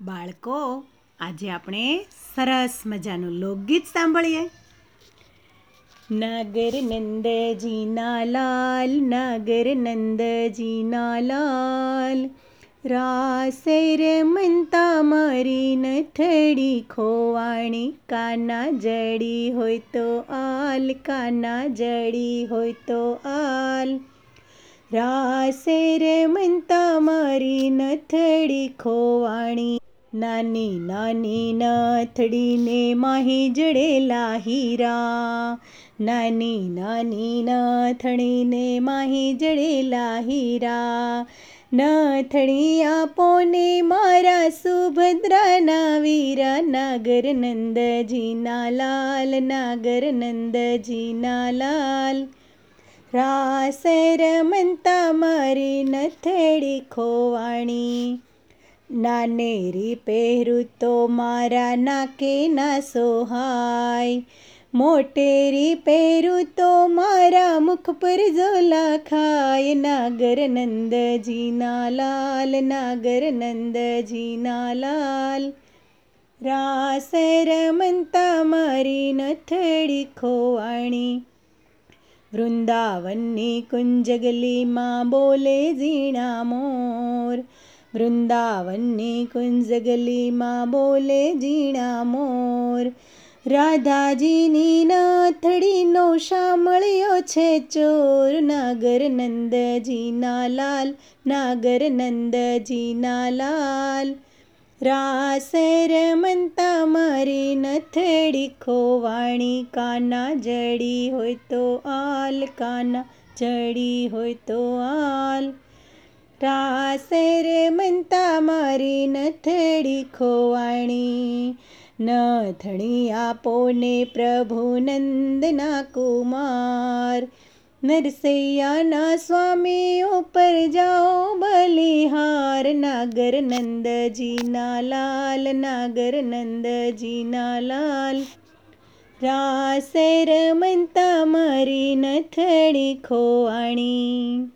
બાળકો, આજે આપણે સરસ મજાનું લોકગીત સાંભળીએ. નાગર નંદજીના લાલ, નાગર નંદજીના લાલ. રાસે રમતા મારી નથડી ખોવાણી, કાના જડી હોય તો આલ, કાના જડી હોય તો આલ. રાસે રમતા મારી નથડી ખોવાણી નાની નાની નથડીને માહી જડેલા હીરા. નાની નાની નથડીને માહી જડેલા હીરા. નાથડી આપોને મારા સુભદ્રાના વીરા. નાગર નંદજીના લાલ નાગર નંદજીના લાલ. રાસ નાનેરી પહેરું તો મારા નાકે ના સોહાય. મોટેરી પહેરું તો મારા મુખ પર ઝોલા ખાય. નાગર નંદજીના લાલ, નાગર નંદજીના લાલ. રાસ રમતા મારી નથડી ખોવાણી. વૃંદાવનની કુંજગલીમાં બોલે ઝીણા મોર. વૃંદાવનની કુંજગલીમાં બોલે ઝીણા મોર રાધાજીની નાથડીનો શામળ્યો છે ચોર. નાગર નંદજીના લાલ નાગર નંદજીના લાલ રાસેર મનતા મારી નથડી, ખોવાણી કાના જડી હોય તો આલ, કાના જડી હોય તો આલ. રાસ મનતા મારી નથડી ખોવાણી. નથણી આપો ને પ્રભુ નંદના કુમાર. નરસૈયાના સ્વામી ઉપર જાઓ બલિહાર. નાગર નંદજીના લાલ, નાગર નંદજીના લાલ. રાસે રમતા મારી નથડી ખોવાણી.